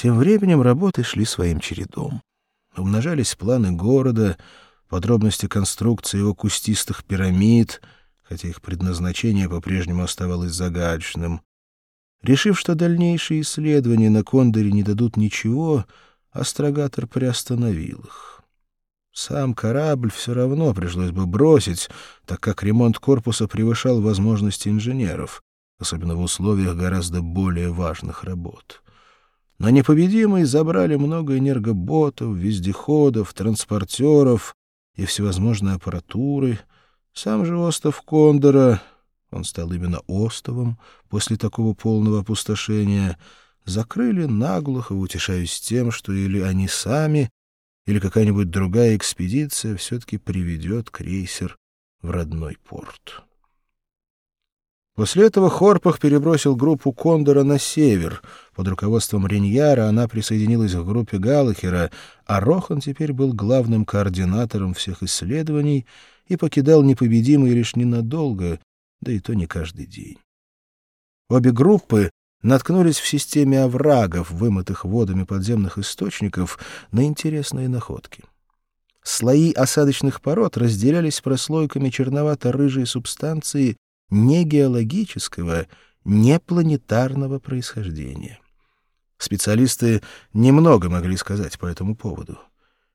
Тем временем работы шли своим чередом. Умножались планы города, подробности конструкции его кустистых пирамид, хотя их предназначение по-прежнему оставалось загадочным. Решив, что дальнейшие исследования на Кондоре не дадут ничего, астрогатор приостановил их. Сам корабль все равно пришлось бы бросить, так как ремонт корпуса превышал возможности инженеров, особенно в условиях гораздо более важных работ. На непобедимый забрали много энергоботов, вездеходов, транспортеров и всевозможной аппаратуры. Сам же остров Кондора, он стал именно островом после такого полного опустошения, закрыли наглухо, утешаясь тем, что или они сами, или какая-нибудь другая экспедиция все-таки приведет крейсер в родной порт. После этого Хорпах перебросил группу Кондора на север. Под руководством Риньяра она присоединилась к группе Галлахера, а Рохан теперь был главным координатором всех исследований и покидал непобедимый лишь ненадолго, да и то не каждый день. Обе группы наткнулись в системе оврагов, вымытых водами подземных источников, на интересные находки. Слои осадочных пород разделялись прослойками черновато-рыжей субстанции не геологического, не планетарного происхождения. Специалисты немного могли сказать по этому поводу.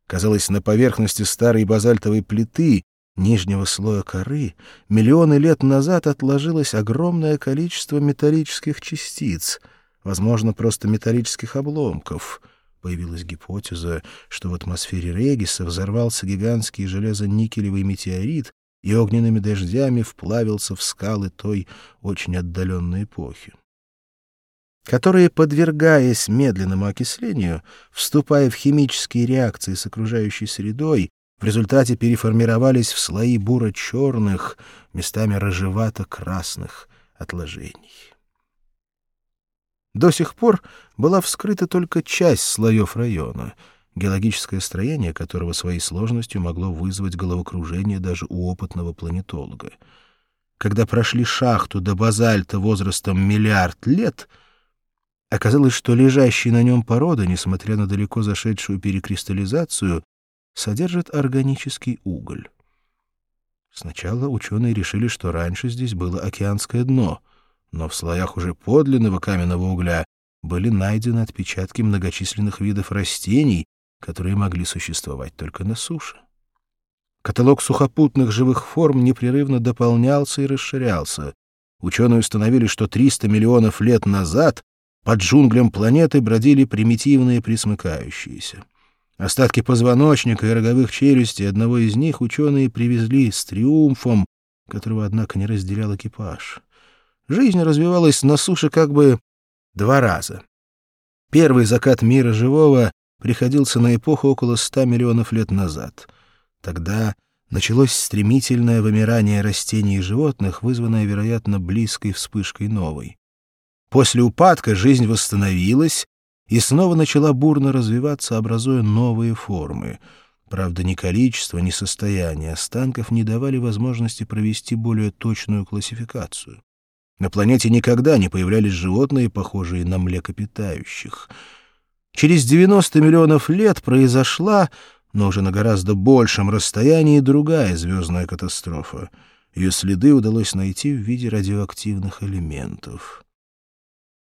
Казалось, на поверхности старой базальтовой плиты нижнего слоя коры миллионы лет назад отложилось огромное количество металлических частиц, возможно, просто металлических обломков. Появилась гипотеза, что в атмосфере Региса взорвался гигантский железо-никелевый метеорит, и огненными дождями вплавился в скалы той очень отдаленной эпохи, которые, подвергаясь медленному окислению, вступая в химические реакции с окружающей средой, в результате переформировались в слои буро-черных, местами рыжевато-красных отложений. До сих пор была вскрыта только часть слоев района — геологическое строение которого своей сложностью могло вызвать головокружение даже у опытного планетолога. Когда прошли шахту до базальта возрастом миллиард лет, оказалось, что лежащие на нем породы, несмотря на далеко зашедшую перекристаллизацию, содержат органический уголь. Сначала ученые решили, что раньше здесь было океанское дно, но в слоях уже подлинного каменного угля были найдены отпечатки многочисленных видов растений, которые могли существовать только на суше. Каталог сухопутных живых форм непрерывно дополнялся и расширялся. Ученые установили, что 300 миллионов лет назад под джунглям планеты бродили примитивные присмыкающиеся. Остатки позвоночника и роговых челюстей одного из них ученые привезли с триумфом, которого, однако, не разделял экипаж. Жизнь развивалась на суше как бы два раза. Первый закат мира живого приходился на эпоху около ста миллионов лет назад. Тогда началось стремительное вымирание растений и животных, вызванное, вероятно, близкой вспышкой новой. После упадка жизнь восстановилась и снова начала бурно развиваться, образуя новые формы. Правда, ни количество, ни состояние останков не давали возможности провести более точную классификацию. На планете никогда не появлялись животные, похожие на млекопитающих — Через 90 миллионов лет произошла, но уже на гораздо большем расстоянии, другая звездная катастрофа. Ее следы удалось найти в виде радиоактивных элементов.